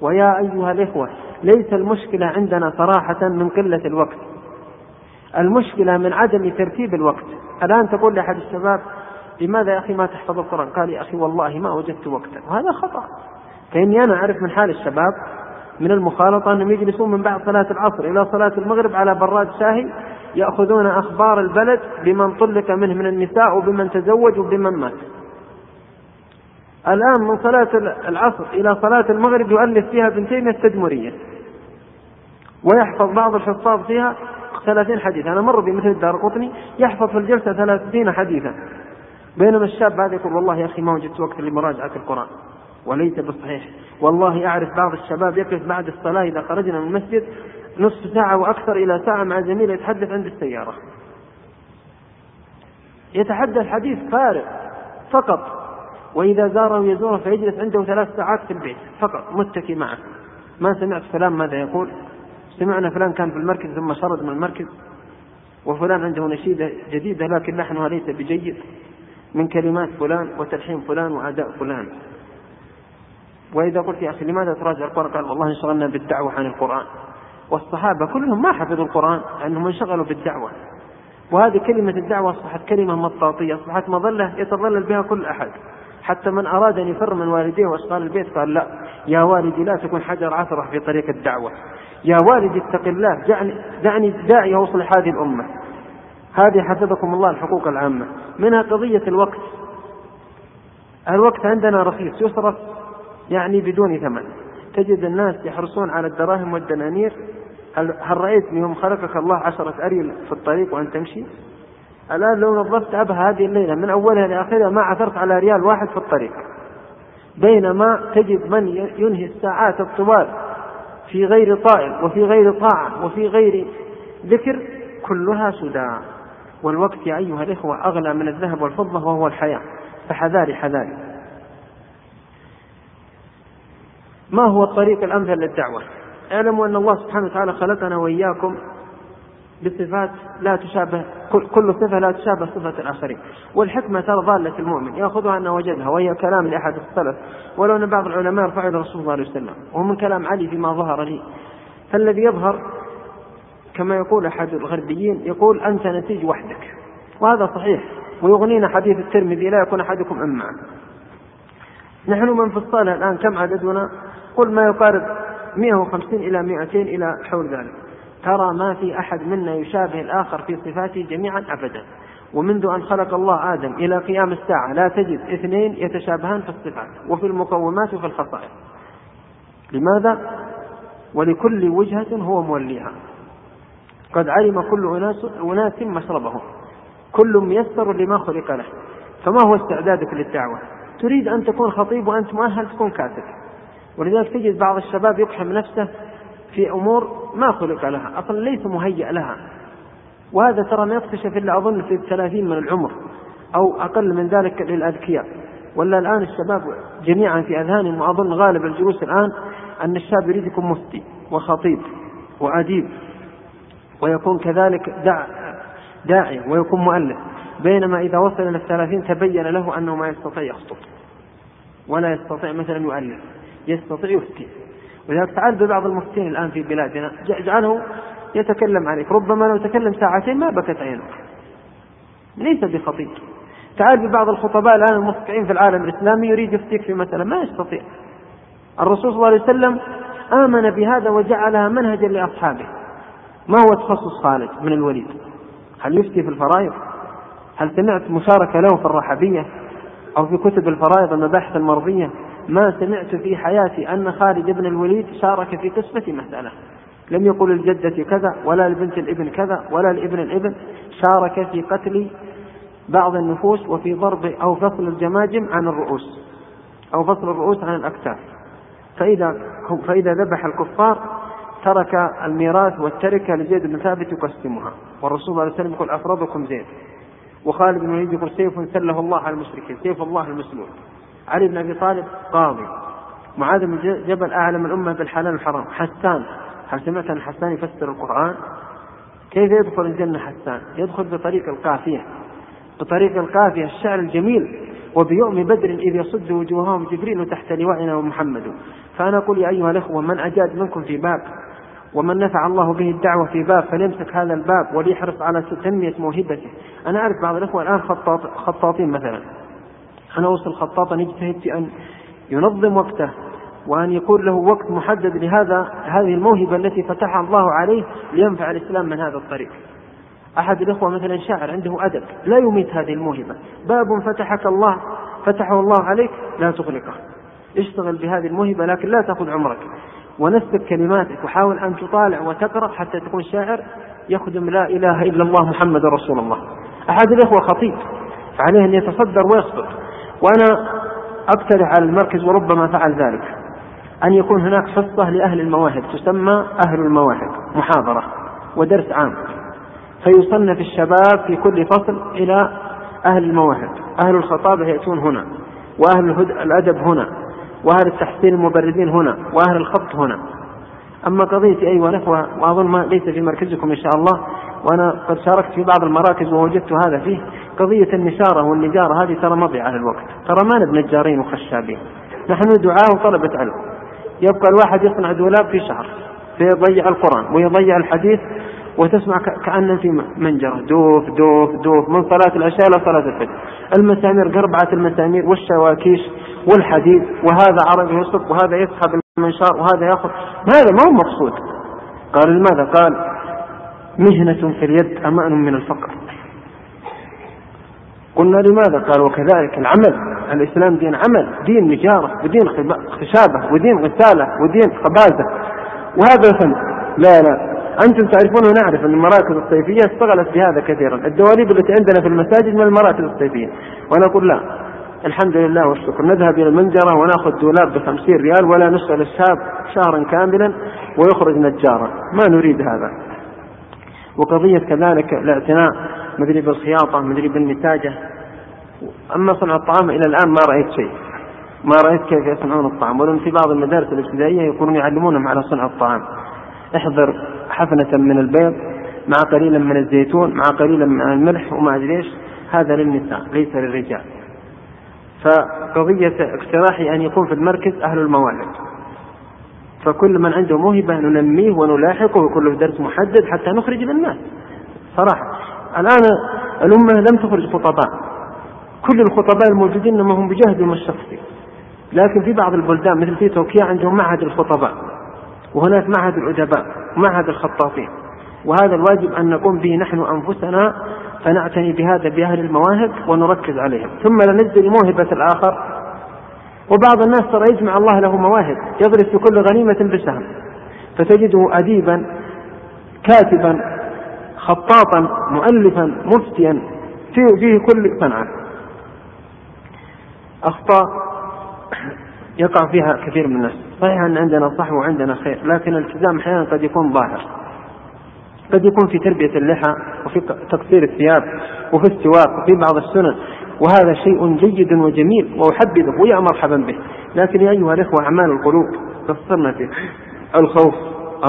ويا أيها الإخوة ليس المشكلة عندنا صراحة من قلة الوقت. المشكلة من عدم ترتيب الوقت. الآن تقول لأحد الشباب لماذا يا أخي ما تحفظ القرآن؟ قال يا أخي والله ما وجدت وقتا. وهذا خطأ. فإني أنا أعرف من حال الشباب من المخالطة أنهم يجلسون من بعد صلاة العصر إلى صلاة المغرب على براد شاهي يأخذون أخبار البلد بمن طلق منه من النساء وبمن تزوج وبمن مات. الآن من صلاة العصر إلى صلاة المغرب يؤلف فيها ابن تيمية التدمرية. ويحفظ بعض الحفاظ فيها ثلاثين حديث أنا مر بمثل الدار قطني يحفظ في الجلسة ثلاثين حديثا. بينما الشاب هذا يقول والله يا أخي ما وجدت وقت لمراجعة القرآن. وليس بالصحيح والله أعرف بعض الشباب يقف بعد الصلاة إذا خرجنا من المسجد نصف ساعة وأكثر إلى ساعة مع زميله يتحدث عند السيارة. يتحدث حديث فارغ فقط. وإذا زاره يزوره فيجلس عنده ثلاث ساعات في البيت فقط متكي معه. ما سمعت فلان ماذا يقول؟ سمعنا فلان كان في المركز ثم شرد من المركز وفلان عنده نشيدة جديدة لكن لحنها ليس بجيد. من كلمات فلان وتلحين فلان وأداء فلان. وإذا قلت يا أخي لماذا تراجع القرآن؟ قال والله انشغلنا بالدعوة عن القرآن. والصحابة كلهم ما حفظوا القرآن لأنهم انشغلوا بالدعوة. وهذه كلمة الدعوة أصبحت كلمة مطاطية أصبحت مظلة يتظلل بها كل أحد. حتى من أراد أن يفر من والديه وأشغال البيت قال لا يا والدي لا تكون حجر عثرة في طريق الدعوة. يا والدي اتق الله دعني, دعني داعي أوصل هذه الأمة. هذه حفظكم الله الحقوق العامة. منها قضية الوقت. الوقت عندنا رخيص يصرف يعني بدون ثمن. تجد الناس يحرصون على الدراهم والدنانير. هل, هل رأيت يوم خلقك الله عشرة أريل في الطريق وأن تمشي؟ الآن لو نظفت أبها هذه الليلة من أولها لآخرها ما عثرت على ريال واحد في الطريق. بينما تجد من ينهي الساعات الطوال في غير طائل وفي غير طاعة وفي غير ذكر كلها سدى. والوقت يا أيها الإخوة أغلى من الذهب والفضة وهو الحياة. فحذاري حذاري. ما هو الطريق الأمثل للدعوة؟ اعلموا أن الله سبحانه وتعالى خلقنا وإياكم بصفات لا تشابه كل صفة لا تشابه صفة الآخرين. والحكمة ترى ضالة المؤمن يأخذها أن وجدها وهي كلام لأحد السلف. ولو أن بعض العلماء إلى الرسول صلى الله عليه وسلم وهو من كلام علي فيما ظهر لي. فالذي يظهر كما يقول أحد الغربيين يقول أنت نسيج وحدك. وهذا صحيح. ويغنينا حديث الترمذي لا يكون أحدكم أما نحن من في الصالة الآن كم عددنا؟ قل ما يقارب 150 إلى 200 إلى حول ذلك. ترى ما في أحد منا يشابه الآخر في صفاته جميعا أبدا. ومنذ أن خلق الله آدم إلى قيام الساعة لا تجد اثنين يتشابهان في الصفات وفي المقومات وفي الخصائص. لماذا؟ ولكل وجهة هو موليها. قد علم كل أناس, أناس مشربهم. كل ميسر لما خلق له. فما هو استعدادك للدعوة؟ تريد أن تكون خطيب وأنت مؤهل تكون كاتب. ولذلك تجد بعض الشباب يقحم نفسه في أمور ما خلق لها أصلا ليس مهيأ لها. وهذا ترى ما يكتشف إلا أظن في الثلاثين من العمر أو أقل من ذلك للأذكياء. ولا الآن الشباب جميعا في أذهانهم وأظن غالب الجلوس الآن أن الشاب يريد يكون مفتي وخطيب وأديب ويكون كذلك دع داعية ويكون مؤلف. بينما إذا وصل إلى الثلاثين تبين له أنه ما يستطيع يخطب ولا يستطيع مثلا يؤلف يستطيع يفتي. ولذلك تعال ببعض المفتين الآن في بلادنا اجعله يتكلم عليك. ربما لو تكلم ساعتين ما بكت عينك ليس بخطيب تعال ببعض الخطباء الآن المفقعين في العالم الإسلامي يريد يفتيك في مسألة ما يستطيع. الرسول صلى الله عليه وسلم آمن بهذا وجعلها منهجا لأصحابه. ما هو تخصص خالد من الوليد؟ هل يفتي في الفرائض؟ هل سمعت مشاركة له في الرحبية أو في كتب الفرائض المباحث المرضية؟ ما سمعت في حياتي أن خالد بن الوليد شارك في قسمة مسألة لم يقل الجدة كذا ولا لبنت الابن كذا ولا لابن الابن. شارك في قتل بعض النفوس وفي ضرب أو فصل الجماجم عن الرؤوس أو فصل الرؤوس عن الأكتاف. فإذا فإذا ذبح الكفار ترك الميراث والتركة لزيد بن ثابت يقسمها. والرسول صلى الله عليه وسلم يقول أفرضكم زيد. وخالد بن الوليد يقول سيف سله الله على المشركين سيف الله المسلول علي بن أبي طالب قاضي. معاذ بن جبل أعلم الأمة بالحلال والحرام. حسان. هل سمعت أن حسان يفسر القرآن؟ كيف يدخل الجنة حسان؟ يدخل بطريق القافية. بطريق القافية الشعر الجميل. وبيوم بدر إذ يصد وجوههم جبريل تحت لوائنا ومحمد. فأنا أقول يا أيها الأخوة من أجاد منكم في باب ومن نفع الله به الدعوة في باب فليمسك هذا الباب وليحرص على تنمية موهبته. أنا أعرف بعض الأخوة الآن خطاط خطاطين مثلا. أنا أوصل خطاطا يجتهد في أن ينظم وقته وأن يكون له وقت محدد لهذا هذه الموهبة التي فتحها الله عليه لينفع الإسلام من هذا الطريق. أحد الإخوة مثلا شاعر عنده أدب لا يميت هذه الموهبة. باب فتحك الله فتحه الله عليك لا تغلقه. اشتغل بهذه الموهبة لكن لا تأخذ عمرك. ونسك كلماتك وحاول أن تطالع وتقرأ حتى تكون شاعر يخدم لا إله إلا الله محمد رسول الله. أحد الإخوة خطيب فعليه أن يتصدر ويصبر وأنا أقترح على المركز وربما فعل ذلك. أن يكون هناك حصة لأهل المواهب تسمى أهل المواهب محاضرة ودرس عام. فيصنف الشباب في كل فصل إلى أهل المواهب. أهل الخطابة يأتون هنا وأهل الأدب هنا وأهل التحسين المبردين هنا وأهل الخط هنا. أما قضية أيها الأخوة وأظن ما ليس في مركزكم إن شاء الله وأنا قد شاركت في بعض المراكز ووجدت هذا فيه. قضية النشارة والنجارة هذه ترى مضيعة للوقت. ترى ما نبنى نجارين وخشابين. نحن دعاة وطلبة علم. يبقى الواحد يصنع دولاب في شهر فيضيع القرآن ويضيع الحديث وتسمع كأن في منجرة. دوف دوف دوف من صلاة العشاء إلى صلاة الفجر. المسامير قربعة المسامير والشواكيش والحديد وهذا عربي يصب وهذا يسحب المنشار وهذا يأخذ. هذا؟ ما هو مقصود. قال لماذا؟ قال مهنة في اليد أمان من الفقر. قلنا لماذا؟ قال وكذلك العمل الإسلام دين عمل دين نجارة ودين خشابة ودين غسالة ودين خبازة وهذا فن لا لا. أنتم تعرفون ونعرف أن المراكز الصيفية اشتغلت بهذا كثيرا. الدواليب التي عندنا في المساجد من المراكز الصيفية. وأنا أقول لا. الحمد لله والشكر. نذهب إلى المنجرة ونأخذ دولاب بخمسين ريال ولا نشغل الشاب شهرا كاملا ويخرج نجارا. ما نريد هذا. وقضية كذلك الاعتناء مدري بالخياطة مدري بالنتاجة. أما صنع الطعام إلى الآن ما رأيت شيء. ما رأيت كيف يصنعون الطعام. ولأن في بعض المدارس الابتدائية يكونون يعلمونهم على صنع الطعام. احضر حفنة من البيض مع قليلا من الزيتون مع قليلا من الملح وما أدري إيش. هذا للنساء ليس للرجال. فقضية اقتراحي أن يكون في المركز أهل المواهب فكل من عنده موهبة ننميه ونلاحقه ويكون له درس محدد حتى نخرج للناس صراحة. الآن الأمة لم تخرج خطباء. كل الخطباء الموجودين إنما هم بجهدهم الشخصي لكن في بعض البلدان مثل في تركيا عندهم معهد الخطباء. وهناك معهد الأدباء ومعهد الخطاطين. وهذا الواجب أن نقوم به نحن أنفسنا فنعتني بهذا بأهل المواهب ونركز عليهم. ثم لا موهبة الآخر وبعض الناس ترى يجمع الله له مواهب يضرب في كل غنيمة بسهم. فتجده أديبا كاتبا خطاطا مؤلفا مفتيا فيه كل صنعة. أخطاء يقع فيها كثير من الناس. صحيح أن عندنا صح وعندنا خير لكن الالتزام أحيانا قد يكون ظاهر. قد يكون في تربية اللحى وفي تقصير الثياب وفي السواق وفي بعض السنن. وهذا شيء جيد وجميل وأحبذه ويا مرحبا به. لكن يا أيها الإخوة أعمال القلوب قصرنا فيه. الخوف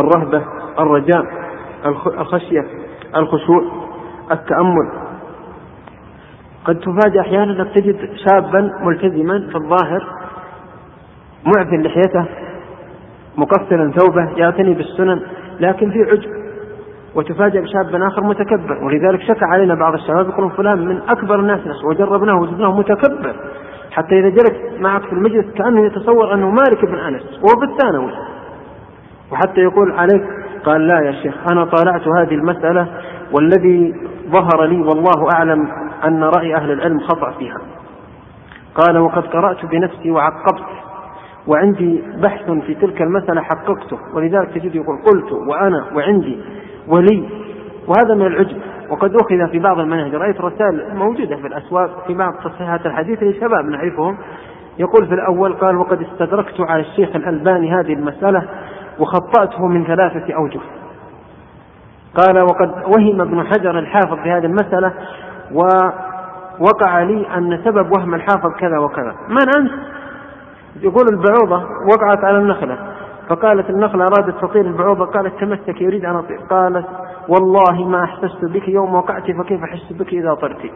الرهبة الرجاء الخشية الخشوع التأمل. قد تفاجأ أحيانا أنك تجد شابا ملتزما في الظاهر معفي لحيته مقصرا ثوبه يعتني بالسنن لكن في عجب. وتفاجأ بشاب آخر متكبر. ولذلك شكى علينا بعض الشباب يقولون فلان من أكبر الناس وجربناه وجدناه متكبر. حتى إذا جلس معك في المجلس كأنه يتصور أنه مالك بن أنس وهو بالثانوي وحتى يقول عليك قال لا يا شيخ أنا طالعت هذه المسألة والذي ظهر لي والله أعلم أن رأي أهل العلم خطأ فيها. قال وقد قرأت بنفسي وعقبت وعندي بحث في تلك المسألة حققته. ولذلك تجد يقول قلت وأنا وعندي ولي. وهذا من العجب. وقد أخذ في بعض المناهج رأيت رسائل موجودة في الأسواق في بعض تصحيحات الحديث لشباب نعرفهم. يقول في الأول قال وقد استدركت على الشيخ الألباني هذه المسألة وخطأته من ثلاثة أوجه. قال وقد وهم ابن حجر الحافظ في هذه المسألة ووقع لي أن سبب وهم الحافظ كذا وكذا. من أنت يقول البعوضة وقعت على النخلة. فقالت النخلة أرادت تطير البعوضة قالت تمسك يريد أن أطير قالت والله ما أحسست بك يوم وقعت فكيف أحس بك إذا طرت؟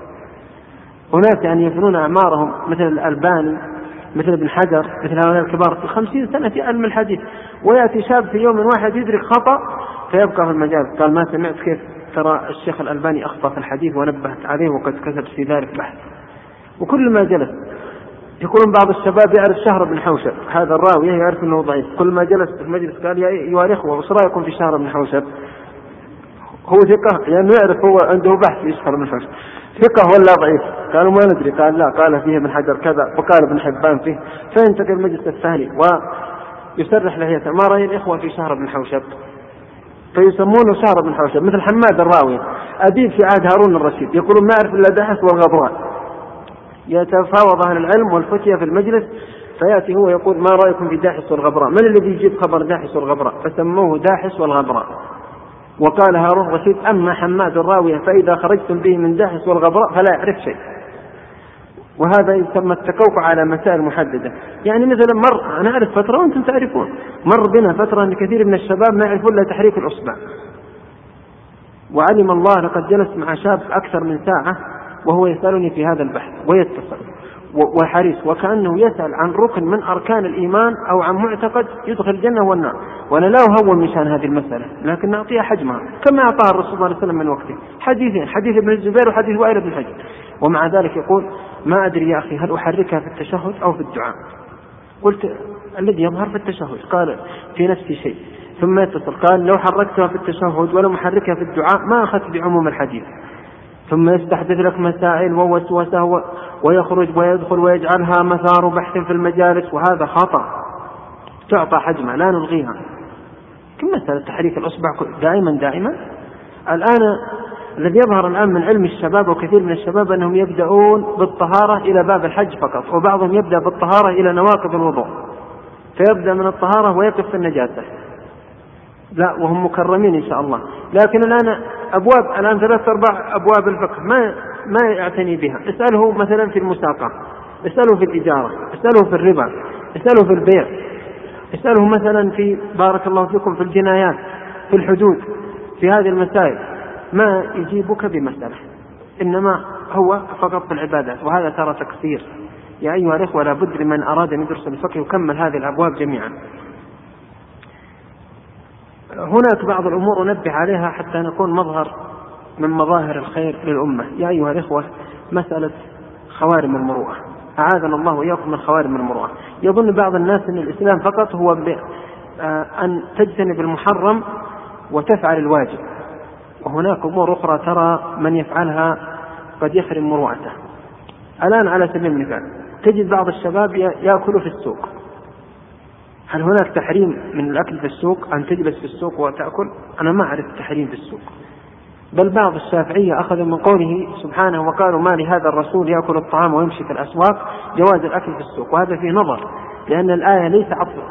أناس يعني يفنون أعمارهم مثل الألباني مثل ابن حجر مثل هؤلاء الكبار. في خمسين سنة في علم الحديث. ويأتي شاب في يوم واحد يدرك خطأ فيبقى في المجال. قال ما سمعت كيف ترى الشيخ الألباني أخطأ في الحديث ونبهت عليه وقد كتب في ذلك بحث. وكل ما جلس يقولون بعض الشباب يعرف شهر بن حوشب هذا الراوية يعرف إنه ضعيف. كل ما جلس في المجلس قال يا أيها الإخوة وش رأيكم في شهر بن حوشب؟ هو ثقة لأنه يعني يعرف هو عنده بحث في شهر بن حوشب. ثقة ولا ضعيف؟ قالوا ما ندري. قال لا قال فيه ابن حجر كذا وقال ابن حبان فيه. فينتقل المجلس الثاني ويسرح لحيته ما رأي الإخوة في شهر بن حوشب؟ فيسمونه شهر بن حوشب مثل حماد الراوي أديب في عهد هارون الرشيد. يقولون ما أعرف إلا دحس والغبراء. يتفاوض أهل العلم والفتية في المجلس فيأتي هو يقول ما رأيكم في داحس والغبراء؟ من الذي يجيب خبر داحس والغبراء؟ فسموه داحس والغبراء. وقال هارون رشيد أما حماد الراوية فإذا خرجتم به من داحس والغبراء فلا يعرف شيء. وهذا يسمى التكوكع على مسائل محددة. يعني مثلا مر أنا أعرف فترة وأنتم تعرفون. مر بنا فترة أن كثير من الشباب ما يعرفون إلا تحريك الأصبع. وعلم الله لقد جلست مع شاب أكثر من ساعة وهو يسألني في هذا البحث ويتصل. وحريص. وكأنه يسأل عن ركن من أركان الإيمان أو عن معتقد يدخل الجنة والنار. وأنا لا أهون من شأن هذه المسألة لكن نعطيها حجمها كما أعطاها الرسول صلى الله عليه وسلم من وقته. حديثين حديث ابن الزبير وحديث وائل بن حجر ومع ذلك يقول ما أدري يا أخي هل أحركها في التشهد أو في الدعاء؟ قلت الذي يظهر في التشهد. قال في نفسي شيء. ثم يتصل. قال لو حركتها في التشهد ولم أحركها في الدعاء ما أخذت بعموم الحديث. ثم يستحدث لك مسائل ووسوسة ويخرج ويدخل ويجعلها مثار بحث في المجالس وهذا خطأ. تعطى حجمها لا نلغيها. مسألة تحريك الأصبع؟ دائما دائما. الآن الذي يظهر الآن من علم الشباب وكثير من الشباب أنهم يبدأون بالطهارة إلى باب الحج فقط وبعضهم يبدأ بالطهارة إلى نواقض الوضوء. فيبدأ من الطهارة ويقف في النجاسة. لا وهم مكرمين إن شاء الله. لكن الآن أبواب الآن ثلاث أرباع أبواب الفقه ما ما يعتني بها. اسأله مثلا في المساقة اسأله في الإجارة اسأله في الربا اسأله في البيع اسأله مثلا في بارك الله فيكم في الجنايات في الحدود في هذه المسائل. ما يجيبك بمسألة إنما هو فقط في العبادات وهذا ترى تقصير يا أيها الإخوة لابد لمن أراد أن يدرس الفقه يكمل هذه الأبواب جميعا. هناك بعض الأمور أنبه عليها حتى نكون مظهر من مظاهر الخير للأمة. يا أيها الإخوة مسألة خوارم المروءة. أعاذنا الله وإياكم من خوارم المروءة. يظن بعض الناس أن الإسلام فقط هو آه، أن تجتنب المحرم وتفعل الواجب. وهناك أمور أخرى ترى من يفعلها قد يحرم مروءته. الآن على سبيل المثال تجد بعض الشباب يأكل في السوق. هل هناك تحريم من الأكل في السوق؟ أن تجلس في السوق وتأكل؟ أنا ما أعرف التحريم في السوق. بل بعض الشافعية أخذوا من قوله سبحانه وقالوا ما لهذا الرسول يأكل الطعام ويمشي في الأسواق؟ جواز الأكل في السوق. وهذا فيه نظر لأن الآية ليس عطف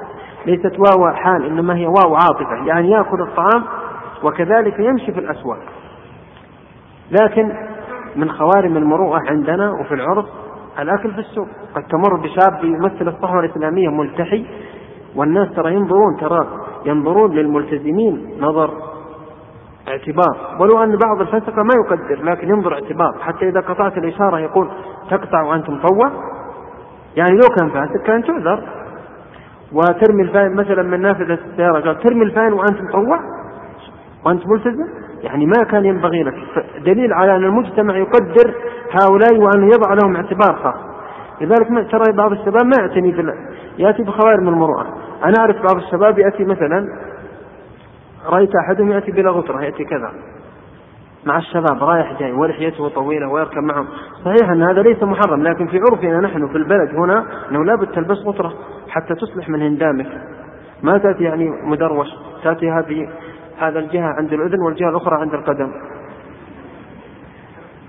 ليست واو حال إنما هي واو عاطفة يعني يأكل الطعام وكذلك يمشي في الأسواق. لكن من خوارم المروءة عندنا وفي العرف الأكل في السوق. قد تمر بشاب يمثل الصحوة الإسلامية ملتحي والناس ترى ينظرون ترى ينظرون للملتزمين نظر اعتبار. ولو أن بعض الفسقة ما يقدر لكن ينظر اعتبار. حتى إذا قطعت الإشارة يقول تقطع وأنت مطوع يعني لو كان فاسق كان تعذر. وترمي الفان مثلا من نافذة السيارة قال ترمي الفان وأنت مطوع وأنت ملتزم يعني ما كان ينبغي لك. دليل على أن المجتمع يقدر هؤلاء وأن يضع لهم اعتبار خاص. لذلك ترى بعض الشباب ما يعتني بال... يأتي بخوارم المروءة. أنا أعرف بعض الشباب يأتي مثلا رأيت أحدهم يأتي بلا غترة يأتي كذا. مع الشباب رايح جاي ولحيته طويلة ويركب معهم. صحيح أن هذا ليس محرم لكن في عرفنا نحن في البلد هنا أنه لابد تلبس غترة حتى تصلح من هندامك. ما تأتي يعني مدروش تأتي هذه هذا الجهة عند الأذن والجهة الأخرى عند القدم.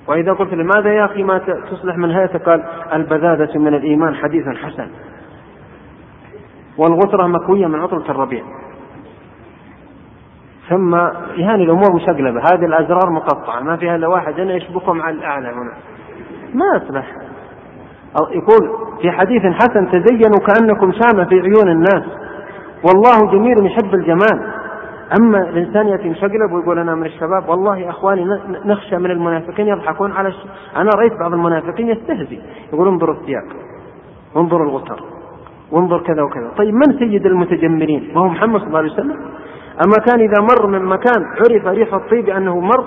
وإذا قلت لماذا يا أخي ما تصلح من هيئتك؟ قال البذاذة من الإيمان حديث حسن. والغترة مكوية من عطرة الربيع. ثم يعني الأمور مشقلبة هذه الأزرار مقطعة. ما فيها إلا واحد. أنا يشبكهم على الأعلى هنا؟ ما يصلح يقول في حديث حسن تزينوا كأنكم شامة في عيون الناس. والله جميل يحب الجمال. أما الإنسان يأتي مشقلب ويقول أنا من الشباب. والله يا أخواني نخشى من المنافقين يضحكون على الش... أنا رأيت بعض المنافقين يستهزي يقول انظروا الثياب وانظروا الغتر وانظر كذا وكذا. طيب من سيد المتجمرين؟ ما هو محمد صلى الله عليه وسلم؟ أما كان إذا مر من مكان عرف ريح الطيب أنه مر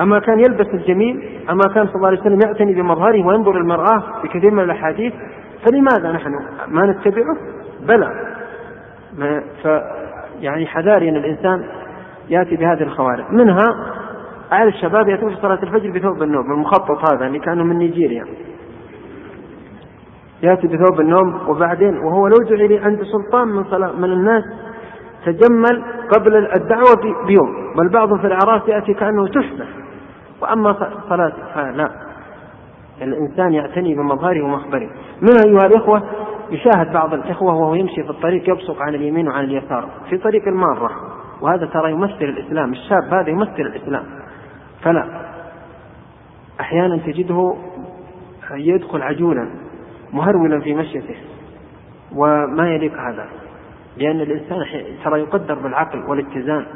أما كان يلبس الجميل أما كان صلى الله عليه وسلم يعتني بمظهره وينظر المرآة في كثير من الأحاديث فلماذا نحن؟ ما نتبعه؟ بلى. ف يعني حذاري أن الإنسان يأتي بهذه الخوارق. منها أهل الشباب يأتون في صلاة الفجر بثوب النوم المخطط هذا اللي كانوا من نيجيريا. يأتي بثوب النوم وبعدين وهو لو جعل عند سلطان من صلاة من الناس تجمل قبل الدعوة بيوم. بل بعضهم في الأعراس يأتي كأنه تحفة. وأما صلاة فلا. الإنسان يعتني بمظهره ومخبره. منها أيها الإخوة يشاهد بعض الإخوة وهو يمشي في الطريق يبصق عن اليمين وعن اليسار في طريق المارة. وهذا ترى يمثل الإسلام الشاب هذا يمثل الإسلام. فلا. أحيانا تجده يدخل عجولا مهرولا في مشيته وما يليق هذا لأن الإنسان ترى يقدر بالعقل والاتزان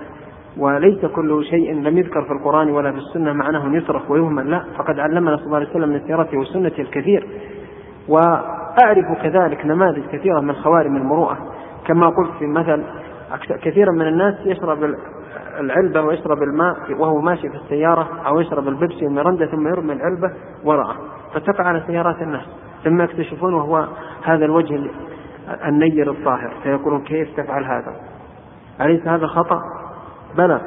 وليس كل شيء لم يذكر في القرآن ولا في السنة معناه يصرف ويهمل لا فقد علمنا صلى الله عليه وسلم من سيرته وسنته الكثير وأعرف كذلك نماذج كثيرة من خوارم المروءة كما قلت في مثل كثيرا من الناس يشرب العلبة ويشرب الماء وهو ماشي في السيارة أو يشرب البيبسي والمرندة ثم يرمي العلبة وراءه فتقع على سيارات الناس. ثم يكتشفون وهو هذا الوجه النير الطاهر فيقولون كيف تفعل هذا؟ أليس هذا خطأ؟ بلى.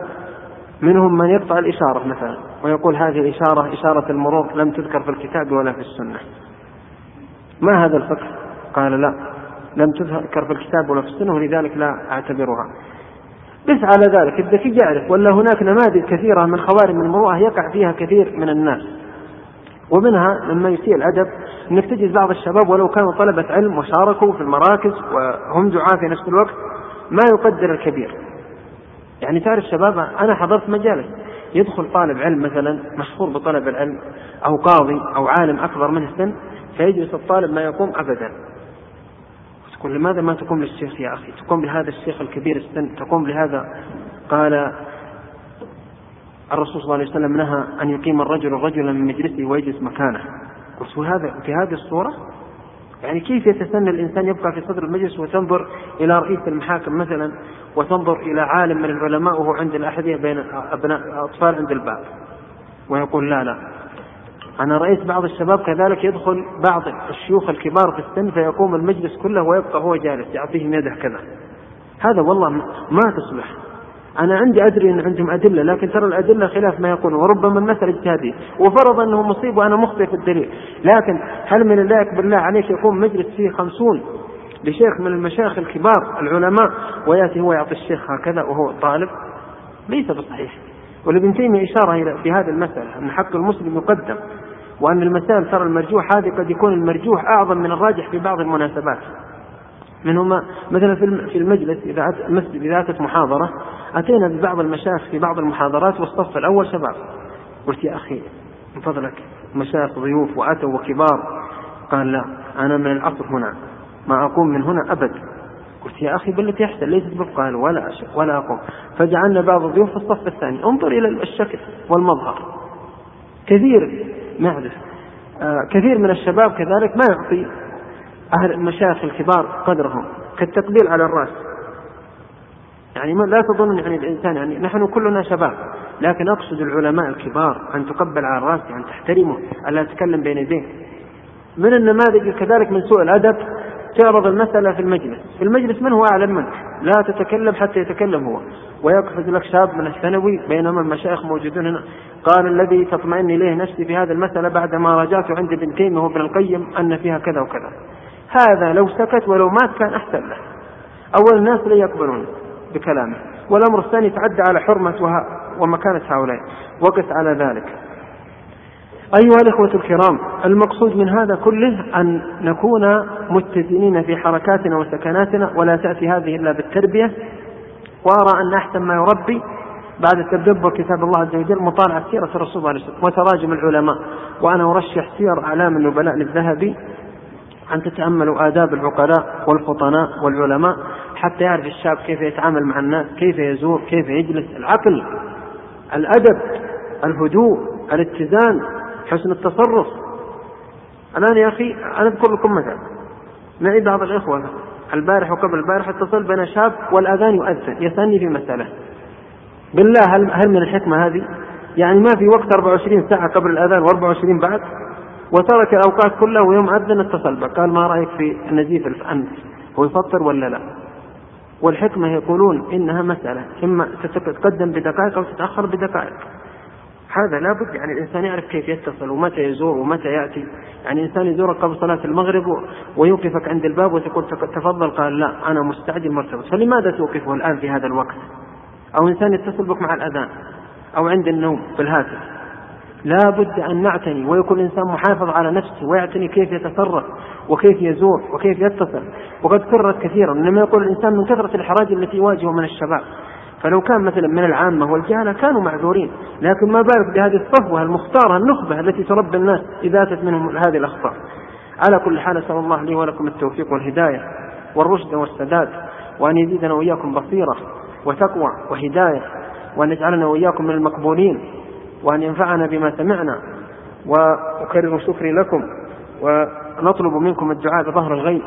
منهم من يقطع الإشارة مثلا ويقول هذه الإشارة إشارة المرور لم تذكر في الكتاب ولا في السنة. ما هذا الفقه؟ قال لا لم تذكر في الكتاب ولا في السنة ولذلك لا أعتبرها. بس على ذلك الذكي يعرف ولا هناك نماذج كثيرة من خوارم المروءة يقع فيها كثير من الناس. ومنها مما يسيء الأدب أنك تجد بعض الشباب ولو كانوا طلبة علم وشاركوا في المراكز وهم دعاة في نفس الوقت ما يقدر الكبير. يعني تعرف شباب أنا حضرت مجالس يدخل طالب علم مثلا مشهور بطلب العلم أو قاضي أو عالم أكبر منه سن فيجلس الطالب ما يقوم أبدا. تقول لماذا ما تقوم للشيخ يا أخي؟ تقوم لهذا الشيخ الكبير السن تقوم لهذا قال الرسول صلى الله عليه وسلم نهى أن يقيم الرجل رجلا من مجلسه ويجلس مكانه. قلت هذا في هذه الصورة يعني كيف يتسنى الإنسان يبقى في صدر المجلس وتنظر إلى رئيس المحاكم مثلا وتنظر إلى عالم من العلماء وهو عند الأحذية بين أبناء أطفال عند الباب. ويقول لا لا. أنا رأيت بعض الشباب كذلك يدخل بعض الشيوخ الكبار في السن فيقوم المجلس كله ويبقى هو جالس يعطيهم يده كذا. هذا والله ما تصلح. أنا عندي أدري أن عندهم أدلة لكن ترى الأدلة خلاف ما يقولون وربما المثل اجتهادي وفرض أنه مصيب وأنا مخطئ في الدليل. لكن هل من الله بالله عليك يقوم مجلس فيه خمسون لشيخ من المشايخ الكبار العلماء ويأتي هو يعطي الشيخ هكذا وهو طالب؟ ليس بصحيح. ولابن تيمية إشارة إلى في هذه المسألة أن حق المسلم يقدم وأن المسائل ترى المرجوح هذه قد يكون المرجوح أعظم من الراجح في بعض المناسبات. منهما مثلا في المجلس إذا المسجد إذا أتت محاضرة أتينا ببعض المشايخ في بعض المحاضرات والصف الأول شباب. قلت يا أخي من فضلك. مشايخ ضيوف وأتوا وكبار. قال لا أنا من العصر هنا. ما أقوم من هنا أبد. قلت يا أخي بالتي احسن ليست قال ولا ولا أقوم. فجعلنا بعض الضيوف في الصف الثاني. انظر إلى الشكل والمظهر. كثير. نعرف آه كثير من الشباب كذلك ما يعطي أهل المشايخ الكبار قدرهم كالتقبيل على الرأس. يعني لا تظن يعني الإنسان يعني نحن كلنا شباب لكن أقصد العلماء الكبار أن تقبل على الرأس أن يعني تحترمه ألا تتكلم بين يديه. من النماذج؟ كذلك من سوء الأدب تعرض المسألة في المجلس. في المجلس من هو أعلم منك؟ لا تتكلم حتى يتكلم هو. ويقفز لك شاب من الثانوي بينما المشايخ موجودون هنا. قال الذي تطمئن إليه نفسي في هذه المسألة بعدما راجعت عند ابن تيمية وابن القيم أن فيها كذا وكذا. هذا لو سكت ولو مات كان أحسن له. أول الناس لا يقبلون بكلامه. والأمر الثاني تعدى على حرمة ومكانة هؤلاء. وقس على ذلك. أيها الإخوة الكرام المقصود من هذا كله أن نكون متزنين في حركاتنا وسكناتنا ولا تأتي هذه إلا بالتربية. وأرى أن أحسن ما يربي بعد تدبر كتاب الله عز وجل مطالعة سيرة الرسول عليه وسلم وتراجم العلماء. وأنا أرشح سير أعلام النبلاء للذهبي. أن تتأملوا آداب العقلاء والفطناء والعلماء حتى يعرف الشاب كيف يتعامل مع الناس كيف يزور كيف يجلس. العقل الأدب الهدوء الاتزان حسن التصرف. الآن يا أخي أنا أذكر لكم مثلا معي بعض الإخوة. البارح وقبل البارح اتصل بنا شاب والأذان يؤذن يسألني في مسألة. بالله هل, هل من الحكمة هذه؟ يعني ما في وقت 24 ساعة قبل الأذان و24 بعد؟ وترك الأوقات كلها ويوم أذن اتصل به قال ما رأيك في نزيف الأنف هو يفطر ولا لا؟ والحكمة يقولون إنها مسألة. إما تتقدم بدقائق أو تتأخر بدقائق. هذا لابد يعني الإنسان يعرف كيف يتصل ومتى يزور ومتى يأتي. يعني إنسان يزورك قبل صلاة المغرب ويوقفك عند الباب وتقول تفضل. قال لا أنا مستعجل مرتبط. فلماذا توقفه الآن في هذا الوقت؟ أو إنسان يتصل بك مع الأذان أو عند النوم في الهاتف لا بد أن نعتني ويكون الإنسان محافظ على نفسه ويعتني كيف يتصرف وكيف يزور وكيف يتصل. وقد كررت كثيرا إنما يقول الإنسان من كثرة الحراج التي يواجهه من الشباب. فلو كان مثلا من العامة والجهلة كانوا معذورين لكن ما بالك بهذه الصفوة المختارة النخبة التي تربي الناس إذا أتت منهم هذه الأخطاء. على كل حال أسأل الله لي ولكم التوفيق والهداية والرشد والسداد وأن يزيدنا وإياكم بصيرة وتقوى وهداية وأن يجعلنا وإياكم من المقبولين. وأن ينفعنا بما سمعنا وأكرر شكري لكم ونطلب منكم الدعاء بظهر الغيب.